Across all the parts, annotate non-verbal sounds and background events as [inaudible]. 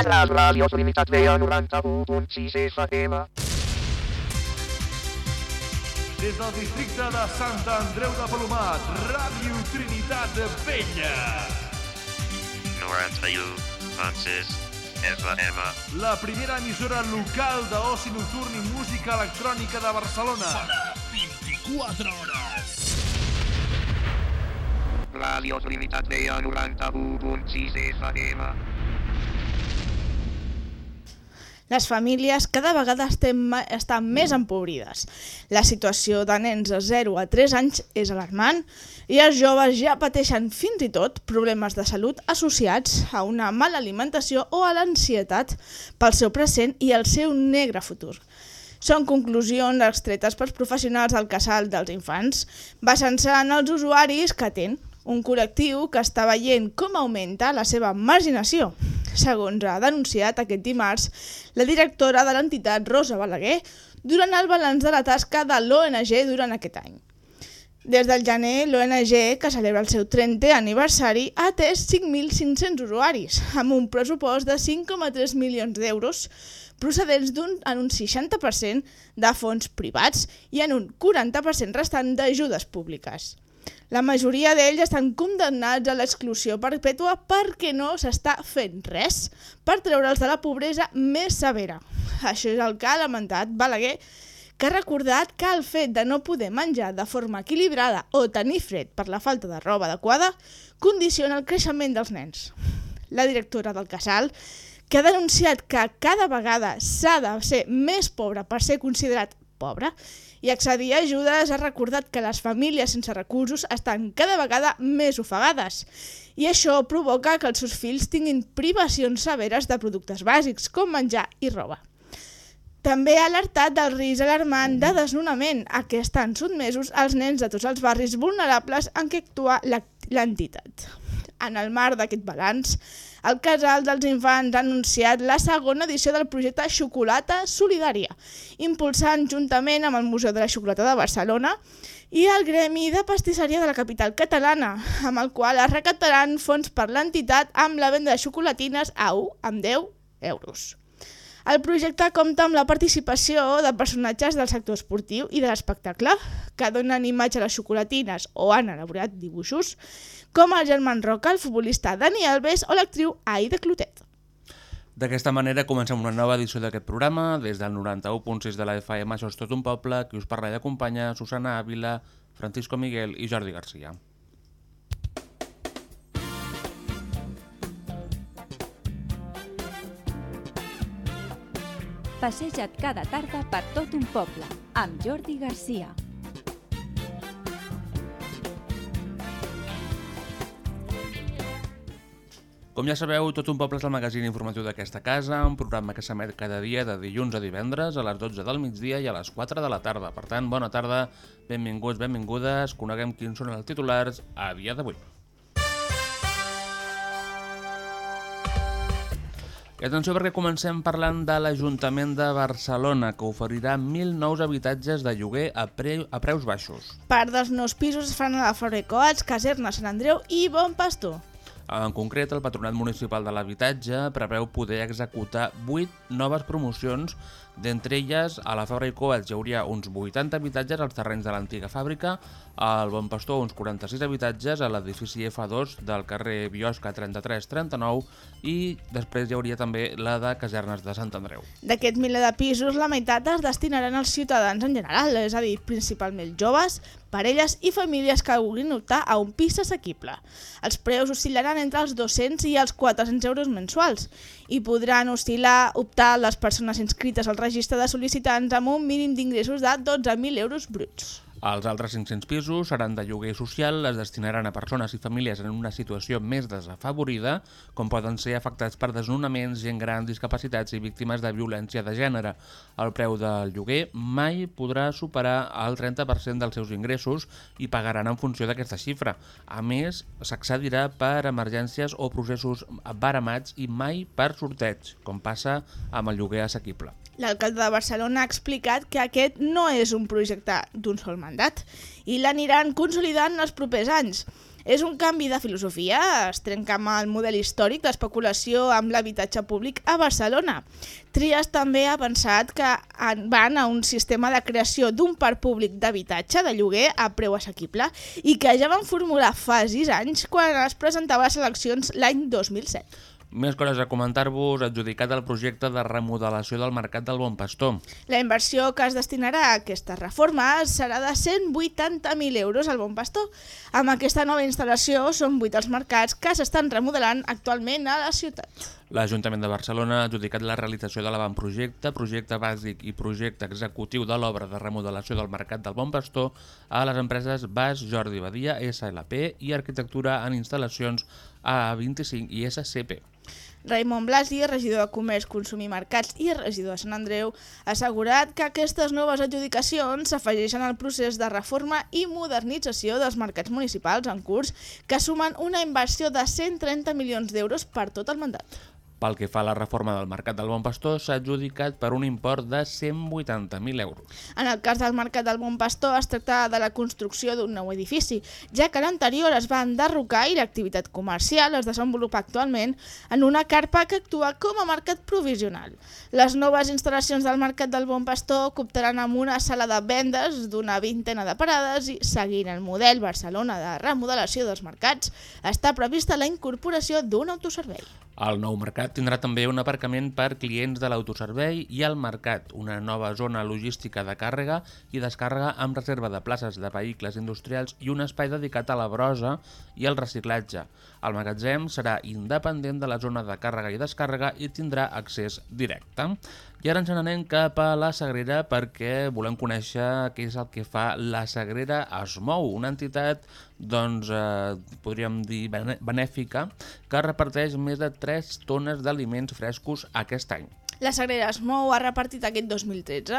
La ràdio Trinitat Vella 91.6 FM. Des del districte de Sant Andreu de Palomat, Ràdio Trinitat Vella. 91.6 FM. La primera emissora local d'oci nocturn i música electrònica de Barcelona. Sona 24 hores. Ràdio Trinitat Vella 91.6 FM. Les famílies cada vegada estem, estan més empobrides. La situació de nens de 0 a 3 anys és alarmant i els joves ja pateixen fins i tot problemes de salut associats a una mala alimentació o a l'ansietat pel seu present i el seu negre futur. Són conclusions extretes pels professionals del casal dels infants, basant-se en els usuaris que atén, un col·lectiu que està veient com augmenta la seva marginació. Segons ha denunciat aquest dimarts la directora de l'entitat Rosa Balaguer durant el balanç de la tasca de l'ONG durant aquest any. Des del gener, l'ONG, que celebra el seu 30è aniversari, ha atès 5.500 usuaris, amb un pressupost de 5,3 milions d'euros, procedents d'un en un 60% de fons privats i en un 40% restant d'ajudes públiques. La majoria d'ells estan condemnats a l'exclusió perpètua perquè no s'està fent res per treure'ls de la pobresa més severa. Això és el que ha lamentat Balaguer, que ha recordat que el fet de no poder menjar de forma equilibrada o tenir fred per la falta de roba adequada condiciona el creixement dels nens. La directora del casal, que ha denunciat que cada vegada s'ha de ser més pobre per ser considerat pobre i accedir a ajudes, ha recordat que les famílies sense recursos estan cada vegada més ofegades i això provoca que els seus fills tinguin privacions severes de productes bàsics com menjar i roba. També ha alertat del risc alarmant de desnonament a què estan sotmesos els nens de tots els barris vulnerables en què actua l'entitat. En el marc d'aquest balanç, el Casal dels Infants ha anunciat la segona edició del projecte Xocolata Solidària, impulsant juntament amb el Museu de la Xocolata de Barcelona i el Gremi de Pastisseria de la capital catalana, amb el qual es recaptaran fons per l'entitat amb la venda de xocolatines a 1 amb 10 euros. El projecte compta amb la participació de personatges del sector esportiu i de l'espectacle, que donen imatge a les xocolatines o han elaborat dibuixos, com el Germán Roca, el futbolista Dani Alves o l'actriu Aida Clotet. D'aquesta manera comencem una nova edició d'aquest programa. Des del 91.6 de la FM, això és tot un poble, qui us parla i acompanya Susana Ávila, Francisco Miguel i Jordi Garcia. Passeja't cada tarda per tot un poble, amb Jordi Garcia. Com ja sabeu, Tot un poble és el magazín informatiu d'aquesta casa, un programa que s'emet cada dia de dilluns a divendres a les 12 del migdia i a les 4 de la tarda. Per tant, bona tarda, benvinguts, benvingudes, coneguem quins són els titulars a dia d'avui. I atenció perquè comencem parlant de l'Ajuntament de Barcelona, que oferirà 1.000 nous habitatges de lloguer a, pre a preus baixos. Part dels nous pisos es fan a la Fabrecoats, Caserna Sant Andreu i Bon Pastor. En concret, el Patronat Municipal de l'Habitatge preveu poder executar 8 noves promocions, d'entre elles a la Fabra i Coats hi hauria uns 80 habitatges als terrenys de l'antiga fàbrica, al Bon Pastor uns 46 habitatges a l'edifici F2 del carrer Biosca 33-39 i després hi hauria també la de Casernes de Sant Andreu. D'aquest miler de pisos, la meitat es destinaran als ciutadans en general, és a dir, principalment joves, parelles i famílies que vulguin optar a un pis assequible. Els preus oscil·laran entre els 200 i els 400 euros mensuals i podran oscil·lar optar les persones inscrites al registre de sol·licitants amb un mínim d'ingressos de 12.000 euros bruts. Els altres 500 pisos seran de lloguer social, es destinaran a persones i famílies en una situació més desafavorida, com poden ser afectats per desnonaments, gent gran, discapacitats i víctimes de violència de gènere. El preu del lloguer mai podrà superar el 30% dels seus ingressos i pagaran en funció d'aquesta xifra. A més, s'accedirà per emergències o processos baramats i mai per sorteig, com passa amb el lloguer assequible. L'alcalde de Barcelona ha explicat que aquest no és un projecte d'un sol mandat i l'aniran consolidant els propers anys. És un canvi de filosofia, es trenca amb el model històric d'especulació amb l'habitatge públic a Barcelona. Trias també ha pensat que van a un sistema de creació d'un parc públic d'habitatge de lloguer a preu assequible i que ja van formular fa 6 anys quan es presentava a les eleccions l'any 2007. Més coses a comentar-vos, adjudicat al projecte de remodelació del Mercat del Bon Pastor. La inversió que es destinarà a aquesta reforma serà de 180.000 euros al Bon Pastor. Amb aquesta nova instal·lació són 8 els mercats que s'estan remodelant actualment a la ciutat. L'Ajuntament de Barcelona ha adjudicat la realització de l'avantprojecte, projecte bàsic i projecte executiu de l'obra de remodelació del Mercat del Bon Pastor a les empreses Bas Jordi Badia, SLP i Arquitectura en instal·lacions A25 i SCP. Raimon Blasi, regidor de Comerç, Consum i Mercats i regidor de Sant Andreu, ha assegurat que aquestes noves adjudicacions s'afegeixen al procés de reforma i modernització dels mercats municipals en curs que sumen una inversió de 130 milions d'euros per tot el mandat. Pel que fa a la reforma del Mercat del Bon Pastor, s'ha adjudicat per un import de 180.000 euros. En el cas del Mercat del Bon Pastor es tracta de la construcció d'un nou edifici, ja que l'anterior es va enderrocar i l'activitat comercial es desenvolupa actualment en una carpa que actua com a mercat provisional. Les noves instal·lacions del Mercat del Bon Pastor comptaran amb una sala de vendes d'una vintena de parades i, seguint el model Barcelona de remodelació dels mercats, està prevista la incorporació d'un autoservei. El nou mercat tindrà també un aparcament per clients de l'autoservei i el mercat, una nova zona logística de càrrega i descàrrega amb reserva de places de vehicles industrials i un espai dedicat a la brosa i al reciclatge. El magatzem serà independent de la zona de càrrega i descàrrega i tindrà accés directe. I ara ens n'anem cap a la Sagrera perquè volem conèixer què és el que fa la Sagrera Es Mou, una entitat, doncs, eh, podríem dir, benèfica, que reparteix més de 3 tones d'aliments frescos aquest any. La Sagrera es mou ha repartit aquest 2013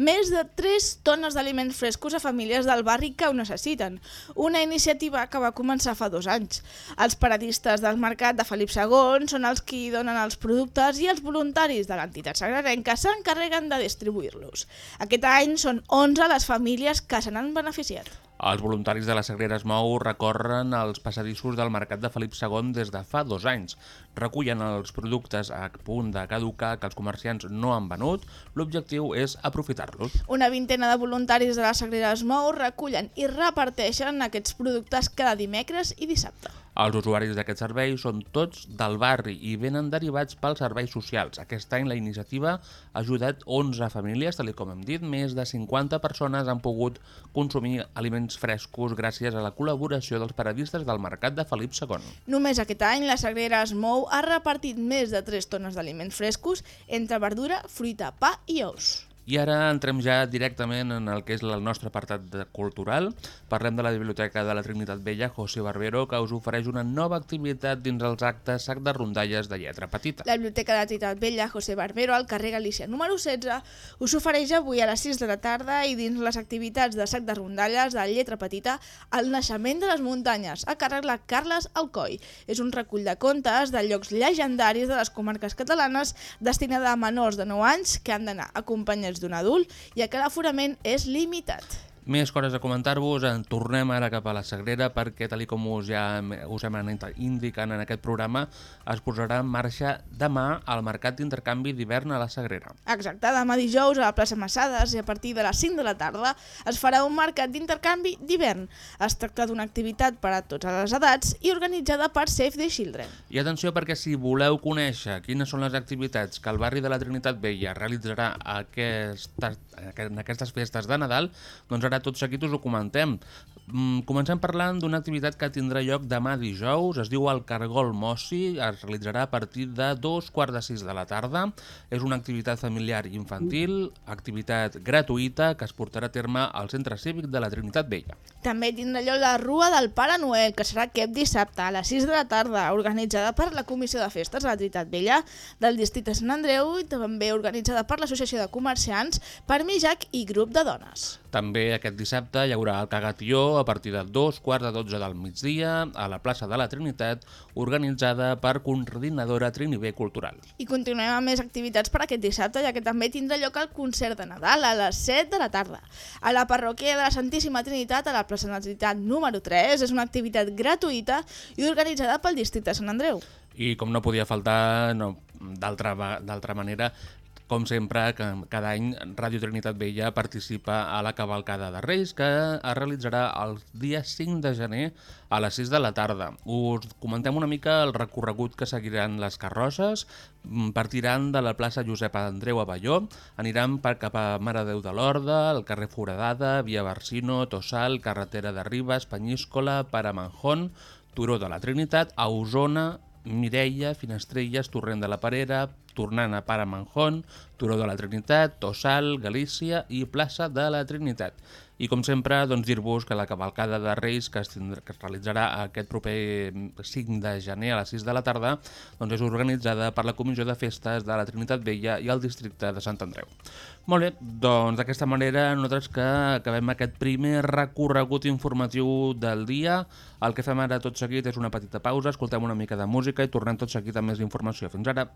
més de 3 tones d'aliments frescos a famílies del barri que ho necessiten, una iniciativa que va començar fa dos anys. Els paradistes del mercat de Felip II són els qui donen els productes i els voluntaris de l'entitat sagrarenca s'encarreguen de distribuir-los. Aquest any són 11 les famílies que se n'han beneficiat. Els voluntaris de la Sagrera Es Mou recorren els passadissos del mercat de Felip II des de fa dos anys. Recullen els productes a punt de caducar que els comerciants no han venut. L'objectiu és aprofitar-los. Una vintena de voluntaris de la Sagrera es mou recullen i reparteixen aquests productes cada dimecres i dissabte. Els usuaris d'aquest servei són tots del barri i venen derivats pels serveis socials. Aquest any la iniciativa ha ajudat 11 famílies, tal com hem dit, més de 50 persones han pogut consumir aliments frescos gràcies a la col·laboració dels paradistes del mercat de Felip II. Només aquest any la Sagrera es mou ha repartit més de 3 tones d'aliments frescos entre verdura, fruita, pa i ous. I ara entrem ja directament en el que és el nostre apartat de cultural. Parlem de la Biblioteca de la Trinitat Vella, José Barbero, que us ofereix una nova activitat dins els actes Sac de Rondalles de Lletra Petita. La Biblioteca de la Trinitat Vella, José Barbero, al carrer Galícia número 16, us ofereix avui a les 6 de la tarda i dins les activitats de sac de rondalles de lletra petita el naixement de les muntanyes, a càrrec de Carles Alcoi. És un recull de contes de llocs llegendaris de les comarques catalanes destinada a menors de 9 anys que han d'anar acompanyats d'un adult i que l'aforament és limitat. Més coses a comentar-vos, en tornem ara cap a la Sagrera perquè, tal i com us ja us hem anat indicant en aquest programa, es posarà en marxa demà al Mercat d'Intercanvi d'hivern a la Sagrera. Exacte, demà dijous a la plaça Massades i a partir de les 5 de la tarda es farà un mercat d'intercanvi d'hivern. Es tracta d'una activitat per a totes les edats i organitzada per Save the Children. I atenció perquè si voleu conèixer quines són les activitats que el barri de la Trinitat Vella realitzarà aquestes, en aquestes festes de Nadal, doncs ara tot seguit us ho comentem. Mm, comencem parlant d'una activitat que tindrà lloc demà dijous, es diu el Cargol Mossi, es realitzarà a partir de dos quarts de sis de la tarda. És una activitat familiar i infantil, activitat gratuïta que es portarà a terme al Centre Cívic de la Trinitat Vella. També tindrà lloc la Rua del Pare Noel, que serà aquest dissabte a les 6 de la tarda, organitzada per la Comissió de Festes de la Trinitat Vella del districte de Sant Andreu i també organitzada per l'Associació de Comerciants, per Mijac i Grup de Dones. També aquest dissabte hi haurà el Cagatió a partir de dos quarts de dotze del migdia a la plaça de la Trinitat, organitzada per Coordinadora Trinibé Cultural. I continuem amb més activitats per aquest dissabte, ja que també tindrà lloc el concert de Nadal a les 7 de la tarda. A la parròquia de la Santíssima Trinitat, a la plaça de la Trinitat número 3, és una activitat gratuïta i organitzada pel districte de Sant Andreu. I com no podia faltar, no, d'altra manera, com sempre, que cada any Ràdio Trinitat Vella participa a la cavalcada de Reis, que es realitzarà el dia 5 de gener a les 6 de la tarda. Us comentem una mica el recorregut que seguiran les carrosses. Mm, Partiran de la plaça Josep Andreu a Balló, aniran per cap a Mare Déu de l'Horda, el carrer Foradada, Via Barsino, Tossal, carretera de Ribes, Penyíscola, Paramanjón, Turó de la Trinitat, a Osona, Mireia, Finestrelles, Torrent de la Parera, tornant a Paramanjón, Turó de la Trinitat, Tossal, Galícia i plaça de la Trinitat. I com sempre, doncs, dir-vos que la cavalcada de Reis que es, tindrà, que es realitzarà aquest proper 5 de gener a les 6 de la tarda doncs és organitzada per la Comissió de Festes de la Trinitat Vella i el districte de Sant Andreu. Molt bé, doncs d'aquesta manera nosaltres que acabem aquest primer recorregut informatiu del dia. El que fem ara tot seguit és una petita pausa, escoltem una mica de música i tornem tot seguit amb més informació. Fins ara.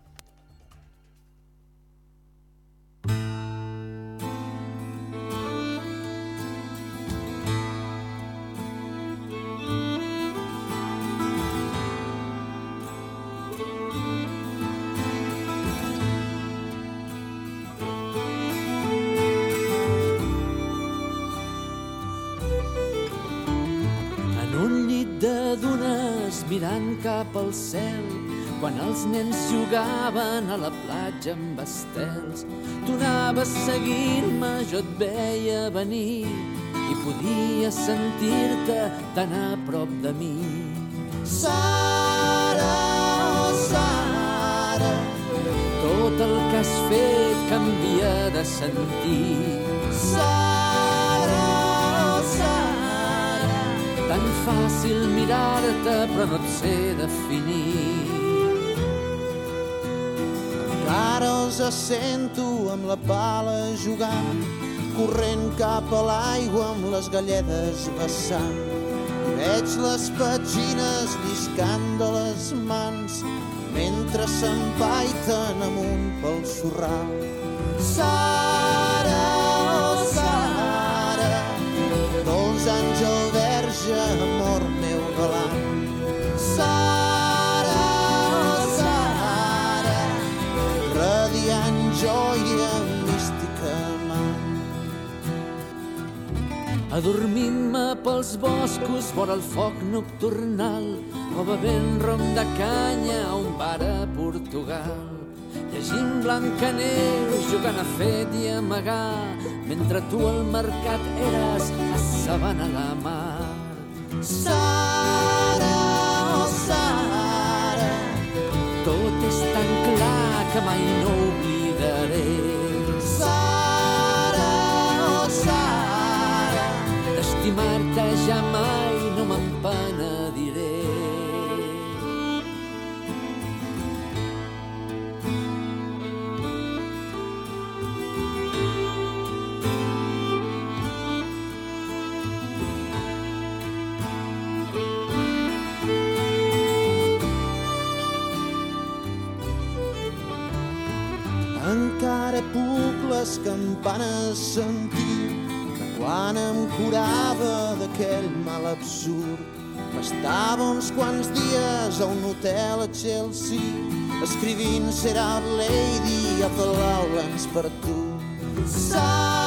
Mirant cap al cel quan els nens jugaven a la platja amb estels. Tu anaves seguint-me, jo et veia venir i podia sentir-te tan a prop de mi. Sara, oh Sara, tot el que has fet canvia de sentit. Tan fàcil mirar-te però no et sé definir. Encara els sento amb la pala jugant, corrent cap a l'aigua amb les galledes vessant. Veig les petxines lliscant de les mans mentre s'empaiten amunt pel sorral. Sara, oh Sara, àngel verge, Adormint-me pels boscos vora el foc nocturnal o bevent rom de canya a un bar a Portugal. Llegint Blancaneus, jugant a fet i amagar, mentre tu al mercat eres a Sabana la Mar. Sara, oh Sara, Tot és tan clar que mai no oblidaré. Ja mai no me'n penediré. encara puc les campanes sentir quan em curava d'aquell mal absurd. M'estava uns quants dies a un hotel a Chelsea escrivint Serà Lady the Lowlands per tu. Sara,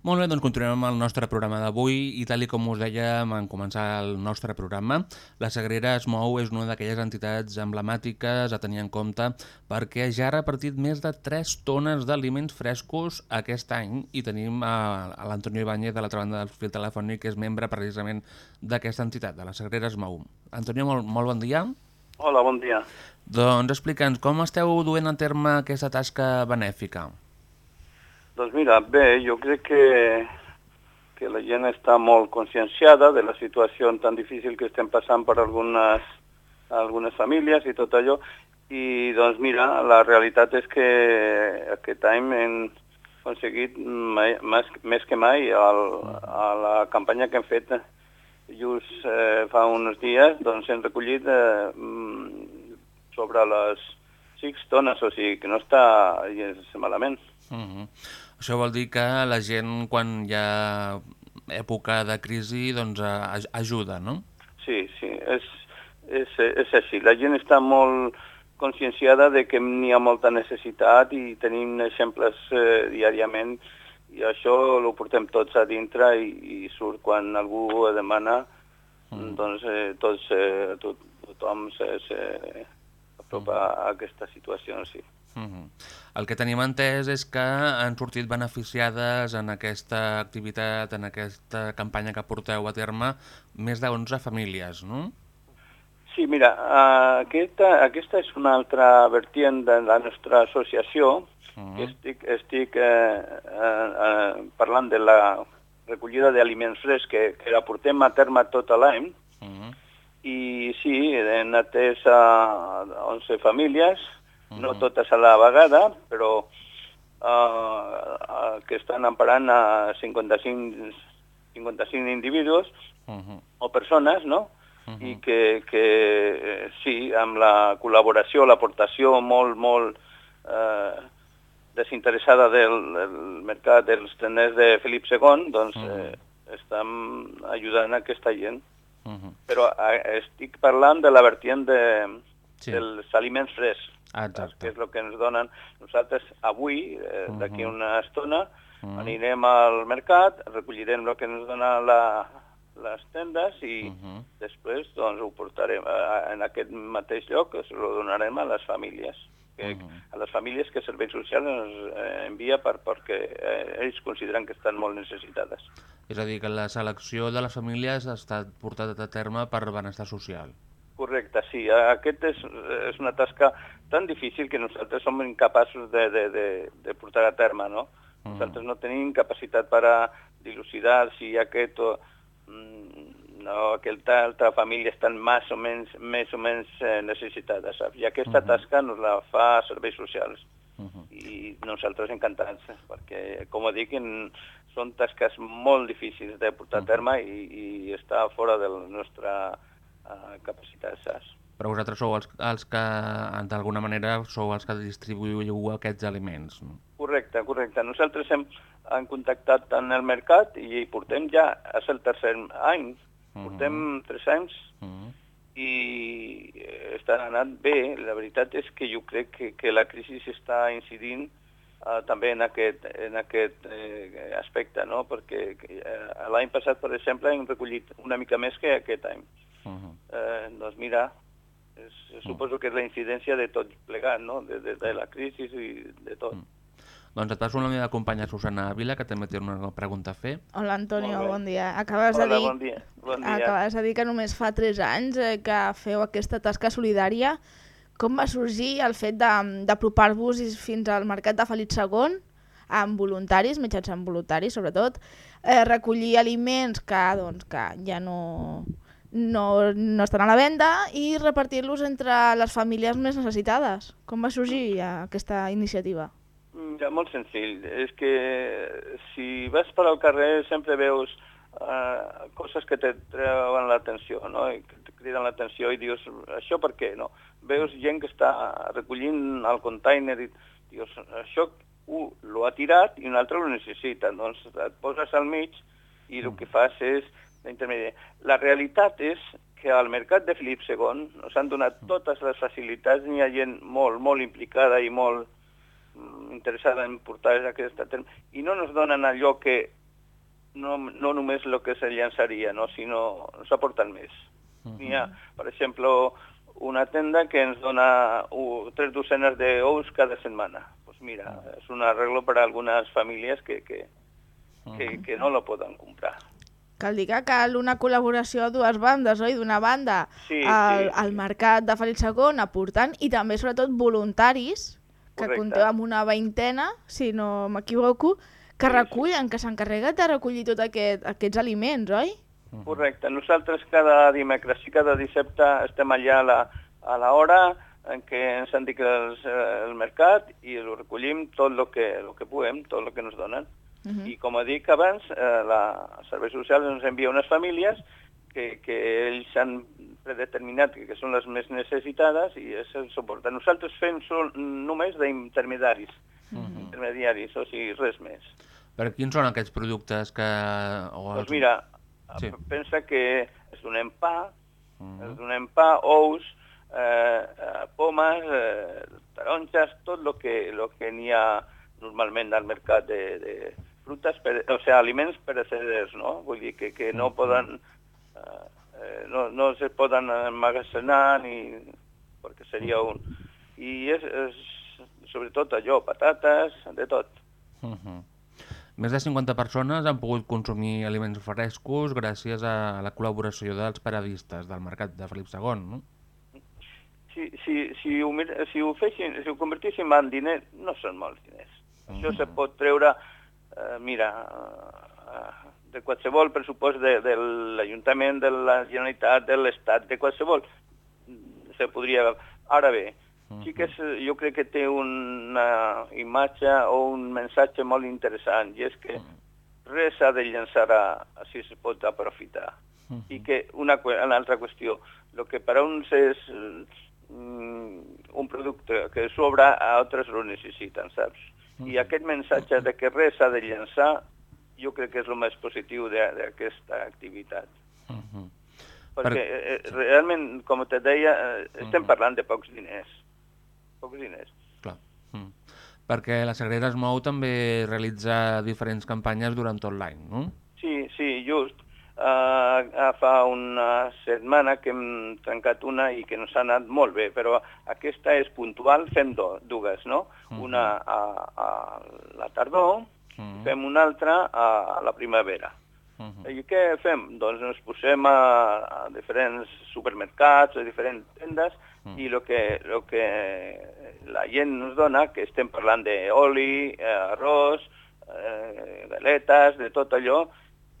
Molt bé, doncs continuem amb el nostre programa d'avui i tal i com us dèiem en començar el nostre programa, la Sagrera es mou és una d'aquelles entitats emblemàtiques a tenir en compte perquè ja ha repartit més de 3 tones d'aliments frescos aquest any i tenim a, a l'Antonio Ibáñez de l'altra banda del fil telefònic que és membre precisament d'aquesta entitat, de la Sagrera es mou. Antonio, molt, molt bon dia. Hola, bon dia. Doncs explica'ns, com esteu duent a terme aquesta tasca benèfica? Doncs mira, bé, jo crec que, que la gent està molt conscienciada de la situació tan difícil que estem passant per algunes, algunes famílies i tot allò. I doncs mira, la realitat és que aquest any hem aconseguit mai, més, més que mai el, a la campanya que hem fet just eh, fa uns dies, doncs hem recollit eh, sobre les 6 tones, o sigui que no està malament. Uh -huh. Això vol dir que la gent, quan hi ha època de crisi, doncs ajuda, no? Sí, sí, és, és, és així. La gent està molt conscienciada de que n'hi ha molta necessitat i tenim exemples eh, diàriament i això ho portem tots a dintre i, i surt quan algú ho demana, mm. doncs eh, tots, eh, tot, tothom s'apropa mm. a aquesta situació, sí. Mm -hmm. El que tenim entès és que han sortit beneficiades en aquesta activitat, en aquesta campanya que porteu a terme, més de 11 famílies, no? Sí, mira, aquesta, aquesta és una altra vertient de la nostra associació. Uh -huh. Estic, estic uh, uh, uh, parlant de la recollida d'aliments frescs que, que la portem a terme tot l'any. Uh -huh. I sí, hem atès a 11 famílies, no totes a la vegada, però uh, que estan emparant a 55, 55 individus uh -huh. o persones, no? Uh -huh. I que, que sí, amb la col·laboració, l'aportació molt, molt eh, desinteressada del, del mercat dels teners de Felip II, doncs uh -huh. eh, estan ajudant aquesta gent. Uh -huh. Però eh, estic parlant de la vertient de, sí. dels aliments frescs. Exacte. que és el que ens donen. Nosaltres avui, eh, d'aquí una estona, uh -huh. anirem al mercat, recollirem el que ens dona la, les tendes i uh -huh. després doncs, ho portarem a, en aquest mateix lloc, es ho donarem a les famílies. Que, uh -huh. a les famílies que Serveis Socials ens eh, envia per, perquè eh, ells consideren que estan molt necessitades. És a dir, que la selecció de les famílies ha estat portada a terme per benestar social. Correcte, sí. Aquest és, és una tasca tan difícil que nosaltres som incapaços de, de, de, de portar a terme, no? Mm. Nosaltres no tenim capacitat per a dilucidar si aquest o, mm, no, aquesta altra família estan més o menys, més o menys eh, necessitades, saps? I aquesta uh -huh. tasca nos la fa serveis socials. Uh -huh. I nosaltres encantats, perquè, com dic, en, són tasques molt difícils de portar a terme i, i està fora del nostre eh, capacitats SAS. Però vosaltres sou els, els que, d'alguna manera, sou els que distribuïu aquests aliments. No? Correcte, correcte. Nosaltres hem, hem contactat en el mercat i portem ja, és el tercer any, mhm. portem uh -huh. tres anys uh mhm. -huh. i està anant bé. La veritat és que jo crec que, que la crisi està incidint uh, també en aquest, en aquest eh, aspecte, no? perquè eh, l'any passat, per exemple, hem recollit una mica més que aquest any. Uh -huh. eh, doncs mira, és, suposo que és la incidència de tot plegat, no? de, de, de la crisi i de tot. Uh -huh. Doncs et passo la meva companya Susana Vila, que també té una pregunta a fer. Hola, Antonio, bon dia. Acabes Hola, de dir, bon dia. Bon dia. Acabes de dir que només fa 3 anys eh, que feu aquesta tasca solidària. Com va sorgir el fet d'apropar-vos fins al mercat de Felip II amb voluntaris, mitjançant voluntaris sobretot, eh, recollir aliments que, doncs, que ja no, no, no estan a la venda i repartir-los entre les famílies més necessitades. Com va sorgir aquesta iniciativa? Ja, molt senzill. És que si vas per al carrer sempre veus uh, coses que te treuen l'atenció, no? I que te criden l'atenció i dius, això per què? No? Veus gent que està recollint el container i dius, això un l'ho ha tirat i un altre lo necessita. Doncs et poses al mig i el que fas és d'intermediari. La realitat és que al mercat de Felip II ens han donat totes les facilitats, n'hi ha gent molt, molt implicada i molt mm, interessada en portar aquesta terme, i no ens donen allò que no, no només el que se llançaria, no, sinó s'aporten més. Mhm. N'hi ha, per exemple, una tenda que ens dona uh, tres docenes d'ous cada setmana. Pues mira, és un arreglo per a algunes famílies que, que, que, que no lo poden comprar. Cal dir que cal una col·laboració a dues bandes, oi? D'una banda, Sí, al, sí, al mercat de Felip II aportant i també, sobretot, voluntaris, que Correcte. compteu amb una veintena, si no m'equivoco, que recullen, que s'encarreguen de recollir tots aquest, aquests aliments, oi? Correcte. Nosaltres cada dimecres i cada dissabte estem allà a la, a la hora en què ens indica el, el mercat i ho recollim tot el que, lo que puguem, tot el que ens donen. Mhm. I com he dit abans, eh, la, Social ens envia unes famílies que, que ells han predeterminat que, que són les més necessitades i és el suport. Nosaltres fem sol, només d'intermediaris, intermediaris, o sigui, res més. Per quins són aquests productes que... O Doncs mira, Sí. pensa que es donem pa, Mhm. es donem pa, ous, eh, eh, pomes, eh, taronges, tot el que, lo que n'hi ha normalment al mercat de, de frutes, per, o sigui, aliments pereceders, no? Vull dir que, que no poden, eh, eh, no, no se poden emmagazenar ni... perquè seria un... I és, és sobretot allò, patates, de tot. Mhm. Més de 50 persones han pogut consumir aliments frescos gràcies a la col·laboració dels paradistes del mercat de Felip II, no? si, si, si, ho, si ho fessin, si ho convertíssim en diner, no són molts diners. Això se pot treure, eh, mira, eh, de qualsevol pressupost de, de l'Ajuntament, de la Generalitat, de l'Estat, de qualsevol, se podria... Ara bé, sí que és, jo crec que té una imatge o un missatge molt interessant, i és que res ha de llançar a, a si es pot aprofitar. I que una, una altra qüestió, el que per a uns és mm, un producte que sobra, a altres ho necessiten, saps? I aquest missatge de que res s'ha de llançar, jo crec que és el més positiu de- d'aquesta activitat. Mhm. Perquè eh, eh, realment, com te deia, eh, estem parlant de pocs diners. Pocs diners. Clar. Mm. Perquè la Sagrera es mou també realitza diferents campanyes durant tot l'any, no? Sí, sí, just. Uh, fa una setmana que hem tancat una i que ens ha anat molt bé, però aquesta és puntual, fem do, dues, no? Una a, a la tardor, Mhm. fem una altra a la primavera. Mhm. I què fem? Doncs ens posem a, a diferents supermercats, a diferents tendes, i el que, lo que la gent ens dona, que estem parlant d'oli, eh, arròs, eh, galetes, de tot allò,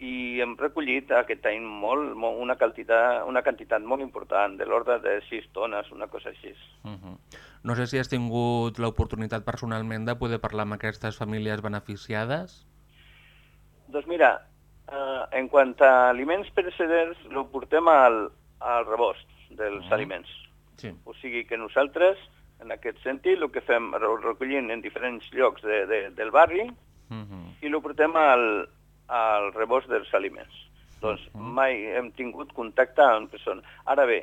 i hem recollit aquest any molt, molt, una, quantitat, una quantitat molt important, de l'ordre de 6 tones, una cosa així. Mhm. No sé si has tingut l'oportunitat personalment de poder parlar amb aquestes famílies beneficiades. Doncs mira, eh, en quant a aliments pereceders, ho portem al, al rebost dels Ah. aliments. Sí. O sigui que nosaltres, en aquest sentit, el que fem, ho recollim en diferents llocs de, de, del barri Mhm. i ho portem al, al rebost dels aliments. Doncs mai hem tingut contacte amb persones. Ara bé,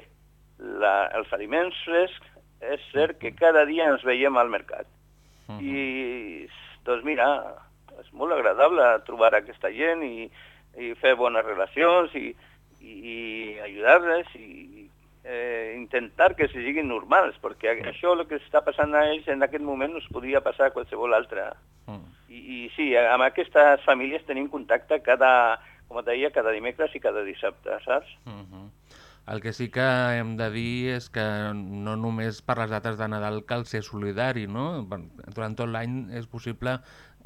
la, els aliments frescs és cert que cada dia ens veiem al mercat. I, doncs mira, és molt agradable trobar aquesta gent i, i fer bones relacions i, i, i ajudar-les i eh, intentar que se siguin normals, perquè això el que està passant a ells en aquest moment no es podria passar a qualsevol altre. Mm. I, I sí, amb aquestes famílies tenim contacte cada, com et deia, cada dimecres i cada dissabte, saps? Mhm. El que sí que hem de dir és que no només per les dates de Nadal cal ser solidari, no? Durant tot l'any és possible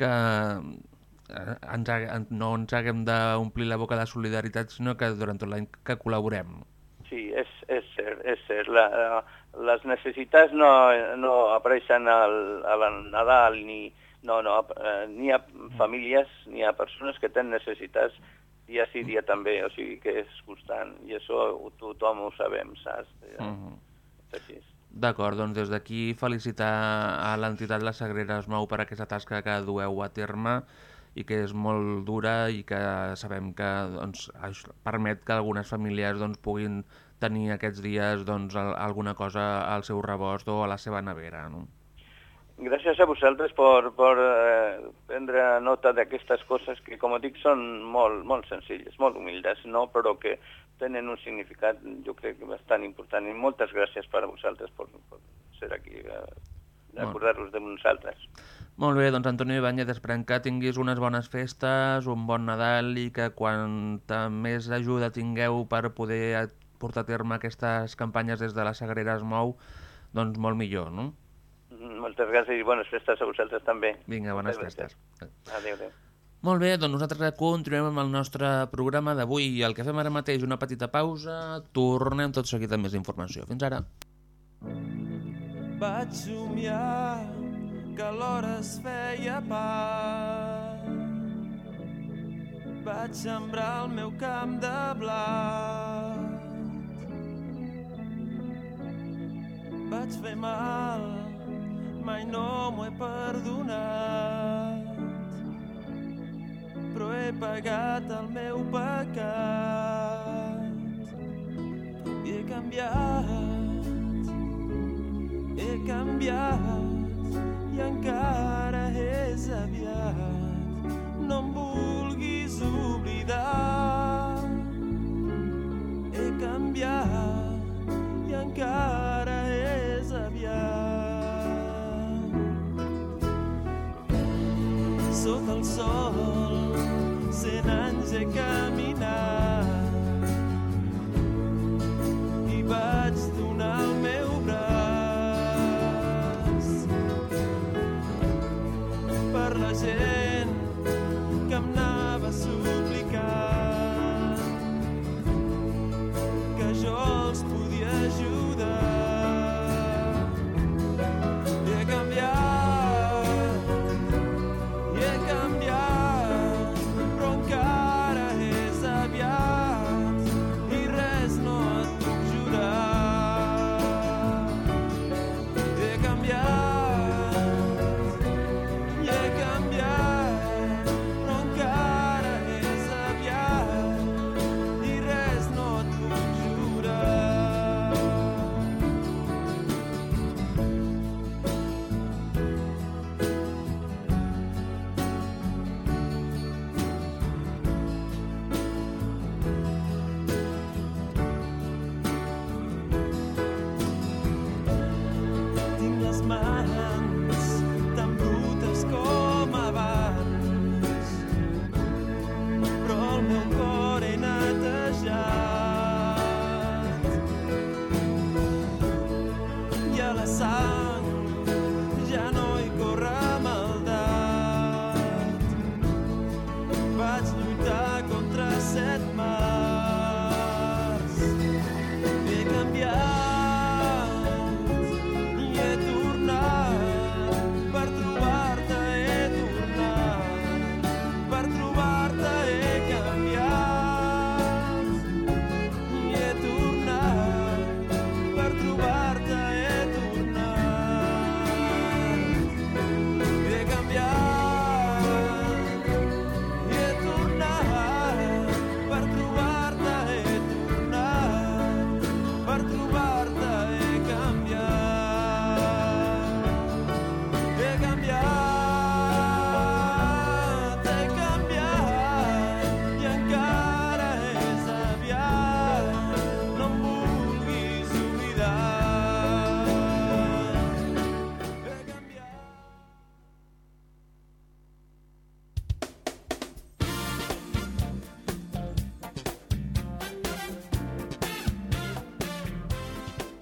que eh, ens, no ens haguem d'omplir la boca de solidaritat, sinó que durant tot l'any que col·laborem. Sí, és, és cert, és cert. La, les necessitats no, no apareixen al, a la Nadal ni, no, no, eh, ni ha famílies ni ha persones que tenen necessitats dia sí, dia també, o sigui que és constant, i això ho- tothom ho sabem, saps? Mhm. És així. D'acord, doncs des d'aquí felicitar a l'entitat La Sagrera es mou per aquesta tasca que dueu a terme i que és molt dura i que sabem que doncs, permet que algunes famílies doncs, puguin tenir aquests dies doncs, al- alguna cosa al seu rebost o a la seva nevera. No? Gràcies a vosaltres per, per eh, prendre nota d'aquestes coses que, com dic, són molt, molt senzilles, molt humildes, no? però que tenen un significat, jo crec, que bastant important. I moltes gràcies per a vosaltres per, per ser aquí, eh, d'acordar-vos de nosaltres. Molt bé, doncs Antonio Ibáñez, esperem que tinguis unes bones festes, un bon Nadal i que quanta més ajuda tingueu per poder portar a terme aquestes campanyes des de la Sagrera es mou, doncs molt millor, no? Moltes gràcies i bones festes a vosaltres també. Vinga, bones Moltes festes. gràcies. Adéu, adéu. Molt bé, doncs nosaltres continuem amb el nostre programa d'avui i el que fem ara mateix una petita pausa, tornem tot seguit amb més informació. Fins ara. Vaig somiar que l'hora es feia part. Vaig sembrar el meu camp de blat. Vaig fer mal, mai no m'ho he perdonat. Però he pagat el meu pecat. I he canviat, he canviat i encara és aviat. Sota el sol, cent anys he caminat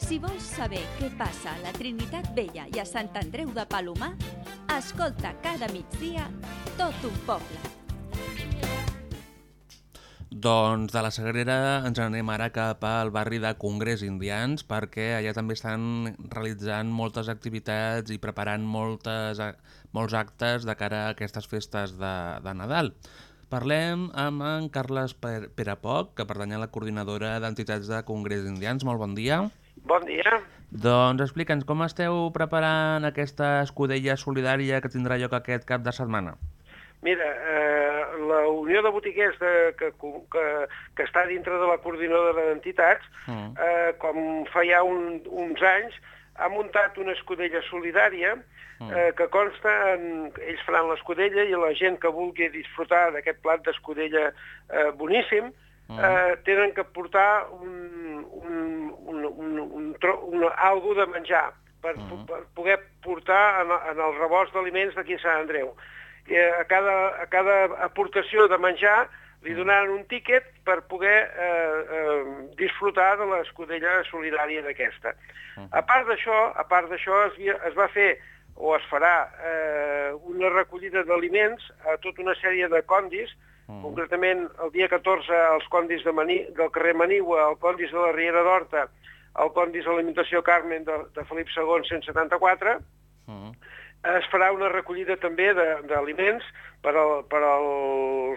Si vols saber què passa a la Trinitat Vella i a Sant Andreu de Palomar, escolta cada migdia tot un poble. Doncs de la Sagrera ens anem ara cap al barri de Congrés Indians perquè allà també estan realitzant moltes activitats i preparant moltes, molts actes de cara a aquestes festes de, de Nadal. Parlem amb en Carles Per- Perapoc, que pertany a la coordinadora d'entitats de Congrés Indians. Molt bon dia. Bon dia. Doncs explica'ns com esteu preparant aquesta escudella solidària que tindrà lloc aquest cap de setmana. Mira, eh, la Unió de Botiguers de, que, que, que està dintre de la coordinadora d'entitats, Mm. eh, com fa ja un, uns anys, ha muntat una escudella solidària Mm. eh, que consta en... Ells faran l'escudella i la gent que vulgui disfrutar d'aquest plat d'escudella eh, boníssim Mm. Eh, tenen que portar un, un, un, un, un, tro, un algo de menjar per, Mm. per poder portar en, en el rebost d'aliments d'aquí a Sant Andreu. I a cada, a cada aportació de menjar li donaran un tíquet per poder eh, eh, disfrutar de l'escudella solidària d'aquesta. A part d'això, a part d'això es, es va fer o es farà eh, una recollida d'aliments a tota una sèrie de condis, Mm. concretament el dia 14 als condis de Mani, del carrer Manigua, al condis de la Riera d'Horta, al condis de l'Alimentació Carmen de, de Felip II 174, Mm. es farà una recollida també de- d'aliments per al, per al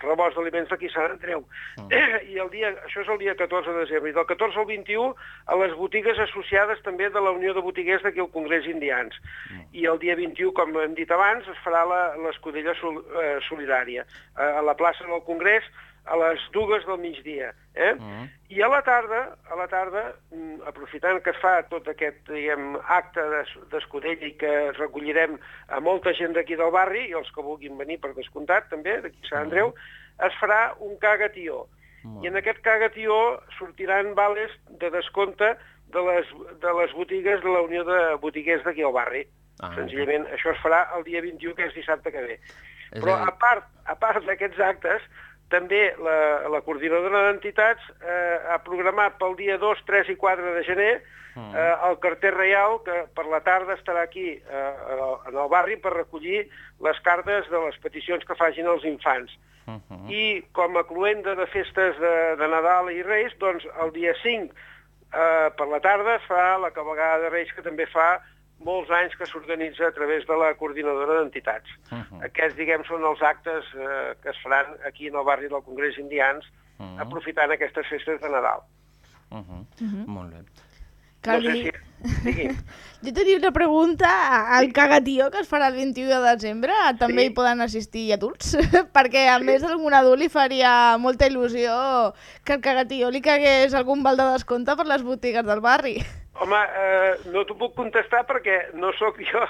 rebost d'aliments d'aquí a Sant Andreu. [clears throat] I el dia, això és el dia 14 de desembre. I del 14 al 21 a les botigues associades també de la Unió de Botiguers d'aquí al Congrés Indians. I el dia 21, com hem dit abans, es farà la- l'escudella sol, eh, solidària eh, a la plaça del Congrés a les dues del migdia. Eh? Mm. I a la tarda, a la tarda, mm, aprofitant que es fa tot aquest diguem, acte d'es- d'escudella i que recollirem a molta gent d'aquí del barri, i els que vulguin venir per descomptat també, d'aquí Sant Andreu, es farà un cagatió. I en aquest cagatió sortiran vales de descompte de les, de les botigues de la Unió de Botiguers d'aquí al barri. Ah, Senzillament, això es farà el dia 21, que és dissabte que ve. És Però a part, a part d'aquests actes, també la, la coordinadora d'entitats eh, ha programat pel dia 2, 3 i 4 de gener Mm. eh, el carter reial que per la tarda estarà aquí eh, en el barri per recollir les cartes de les peticions que facin els infants. Mhm. I com a cluenda de festes de, de Nadal i Reis, doncs el dia 5 eh, per la tarda es fa la cabalgada de Reis que també fa molts anys que s'organitza a través de la coordinadora d'entitats. Mhm. Aquests, diguem, són els actes eh, que es faran aquí en el barri del Congrés Indians, Mhm. aprofitant aquestes festes de Nadal. Mhm. Mhm. Molt bé. No sé Carli, si... Digui. [laughs] jo tenia una pregunta al cagatió que es farà el 21 de desembre. També Sí. hi poden assistir adults? [laughs] Perquè a més d'algun adult li faria molta il·lusió que el cagatió li cagués algun val de descompte per les botigues del barri. Home, eh, no t'ho puc contestar perquè no sóc jo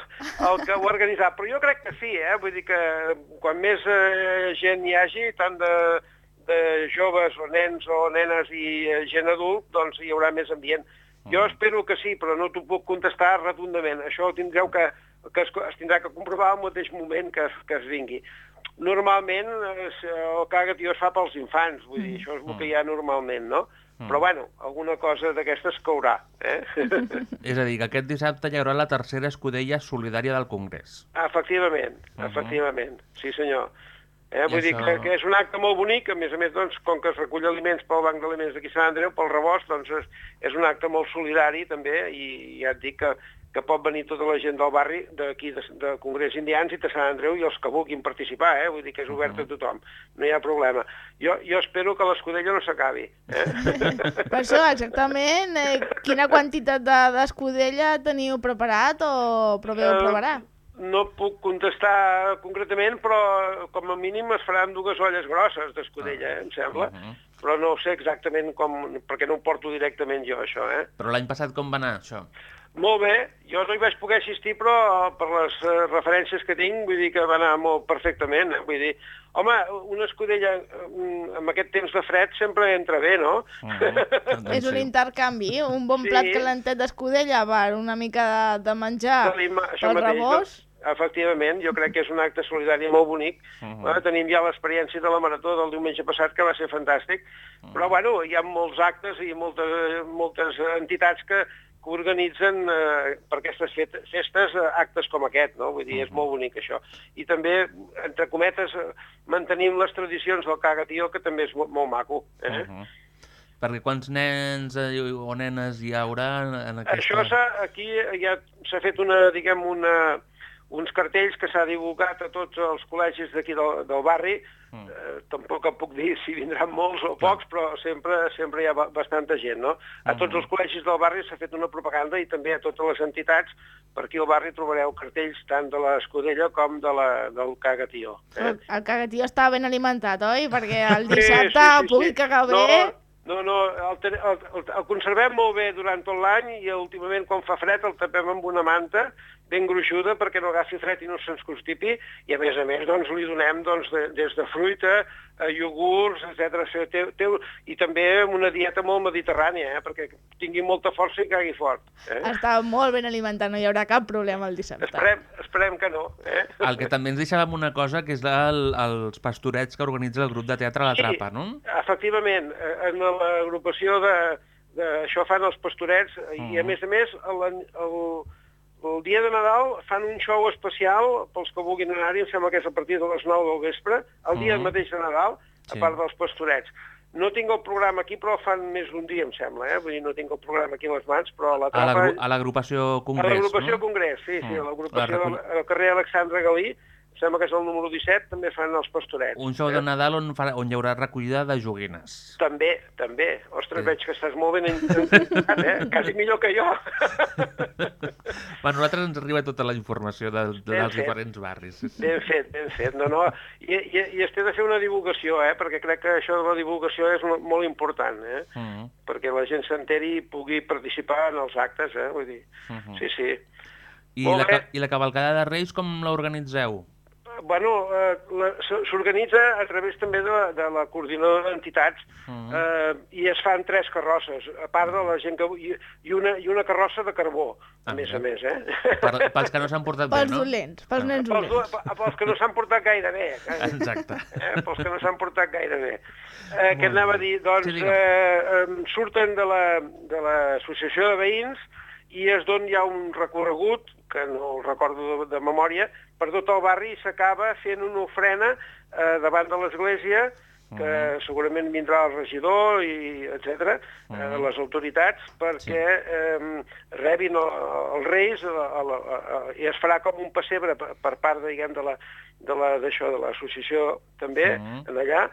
el que ho ha organitzat, però jo crec que sí, eh? Vull dir que quan més eh, gent hi hagi, tant de, de joves o nens o nenes i eh, gent adult, doncs hi haurà més ambient. Jo espero que sí, però no t'ho puc contestar rotundament. Això ho tindreu que, que es, es tindrà que comprovar al mateix moment que que es vingui. Normalment es, el cagatió es fa pels infants, vull dir, això és el que hi ha normalment, no? Però bueno, alguna cosa d'aquestes caurà, eh? [laughs] És a dir, que aquest dissabte hi haurà la tercera escudella solidària del Congrés. Efectivament, Mhm. efectivament, sí senyor. Eh, I vull dir això- que, que és un acte molt bonic, a més a més, doncs, com que es recull aliments pel Banc d'Aliments d'aquí Sant Andreu, pel rebost, doncs és, és un acte molt solidari també, i ja et dic que, que pot venir tota la gent del barri d'aquí, de, de Congrés Indians i de Sant Andreu, i els que vulguin participar, eh? vull dir que és obert a tothom, no hi ha problema. Jo, jo espero que l'escudella no s'acabi. Eh? [laughs] Per això, exactament, eh, quina quantitat de- d'escudella teniu preparat o proveu Eh, preparar? No puc contestar concretament, però com a mínim es faran dues olles grosses d'escudella, eh, em sembla. Mhm. Però no sé exactament com, perquè no ho porto directament jo, això, eh? Però l'any passat com va anar, això? Molt bé, jo no hi vaig poder assistir, però per les eh, referències que tinc, vull dir que va anar molt perfectament, eh? vull dir, home, una escudella eh, amb aquest temps de fred sempre entra bé, no? Mhm. [laughs] És un intercanvi, un bon Sí. plat calentet d'escudella per una mica de, de menjar Tenim això pel mateix, rebost. doncs, efectivament, jo crec que és un acte solidari molt bonic. Uh Tenim ja l'experiència de la marató del diumenge passat, que va ser fantàstic. Però, bueno, hi ha molts actes i moltes, moltes entitats que, que organitzen eh, per aquestes festes eh, actes com aquest, no? Vull dir, és molt bonic això. I també, entre cometes, eh, mantenim les tradicions del cagatió, que també és molt, molt maco. Eh? Mhm. Perquè quants nens eh, o nenes hi haurà en- aquesta... Això aquí ja s'ha fet una, diguem, una, uns cartells que s'ha divulgat a tots els col·legis d'aquí del, del barri. Mm. Eh, tampoc em puc dir [laughs] si vindran molts o pocs, però sempre sempre hi ha ba- bastanta gent, no? A tots els col·legis del barri s'ha fet una propaganda i també a totes les entitats. Per aquí al barri trobareu cartells tant de l'Escudella com de la, del Cagatió. Eh? El, cagatió està ben alimentat, oi? Perquè [laughs] el Sí, dissabte sí, sí, pugui sí. cagar bé. No, no, no el, ten- el, el, el conservem molt bé durant tot l'any i últimament quan fa fred el tapem amb una manta ben gruixuda perquè no agafi fred i no se'ns constipi i a més a més doncs, li donem doncs, de, des de fruita, a iogurts, etc. Té, té, I també una dieta molt mediterrània, eh? perquè tingui molta força i cagui fort. Eh? Està molt ben alimentat, no hi haurà cap problema el dissabte. Esperem, esperem que no. Eh? El que també ens deixàvem una cosa, que és el, els pastorets que organitza el grup de teatre La Trapa, no? Efectivament, eh, en l'agrupació de, de... Això fan els pastorets i, Mhm. a més a més, el, el, el dia de Nadal fan un show especial pels que vulguin anar-hi, em sembla que és a partir de les 9 del vespre, el dia Mhm. mateix de Nadal, Sí. a part dels pastorets. No tinc el programa aquí, però el fan més d'un dia, em sembla, eh? Vull dir, no tinc el programa aquí a les mans, però a la A l'agru- a l'agrupació A Congrés, l'agrupació no? Congrés, sí, sí, Mm. a l'agrupació La del carrer Alexandre Galí, sembla que és el número 17, també fan els pastorets. Un show de Nadal on, fa, on hi haurà recollida de joguines. També, també. Ostres, Sí. veig que estàs molt ben intentat, eh? [laughs] Quasi millor que jo. [laughs] Bueno, a nosaltres ens arriba tota la informació de, de, dels fet. diferents barris. Sí, sí. Ben fet, ben fet. No, no. I, i, I es té de fer una divulgació, eh? Perquè crec que això de la divulgació és mo- molt important, eh? Mm Perquè la gent s'enteri i pugui participar en els actes, eh? Vull dir, -hmm. sí, sí. I, la, bé. I la cavalcada de Reis com l'organitzeu? Bueno, eh, s'organitza a través també de la, de la coordinadora d'entitats Mm. eh, i es fan tres carrosses, a part de la gent que... I, i, una, i una carrossa de carbó, a Ah, més a més, eh? Per, pels que no s'han portat bé, Pels no? dolents, pels nens Pels, dolents. do- pels que no s'han portat gaire bé. Exacte. Eh? Pels que no s'han portat gaire bé. Eh, què anava a dir? Doncs Sí, digue'm. eh, surten de la- de l'associació de veïns i es don ja un recorregut, que no el recordo de, de memòria, per tot el barri s'acaba fent una ofrena eh, davant de l'església que segurament vindrà el regidor i etc eh, les autoritats perquè eh, rebin el, els reis la- a, a, i es farà com un pessebre per, per part diguem de la d'això de l'associació també Mhm. en allà.